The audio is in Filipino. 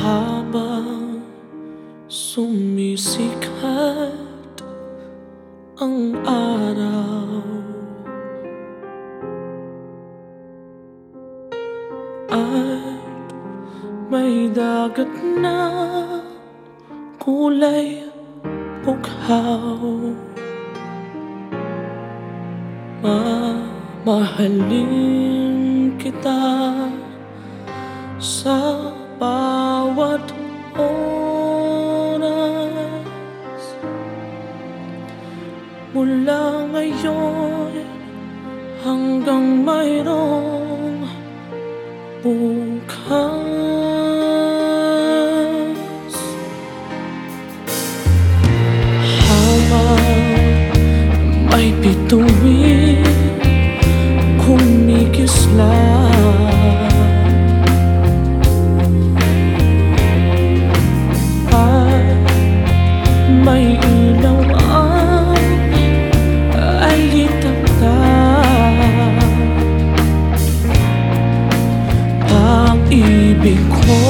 Habang sumisikat ang araw. At may dagat na kulay bukhaw Mamahalin kita sa Mula ngayon hanggang mayroong bukas 别哭